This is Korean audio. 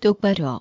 똑바로.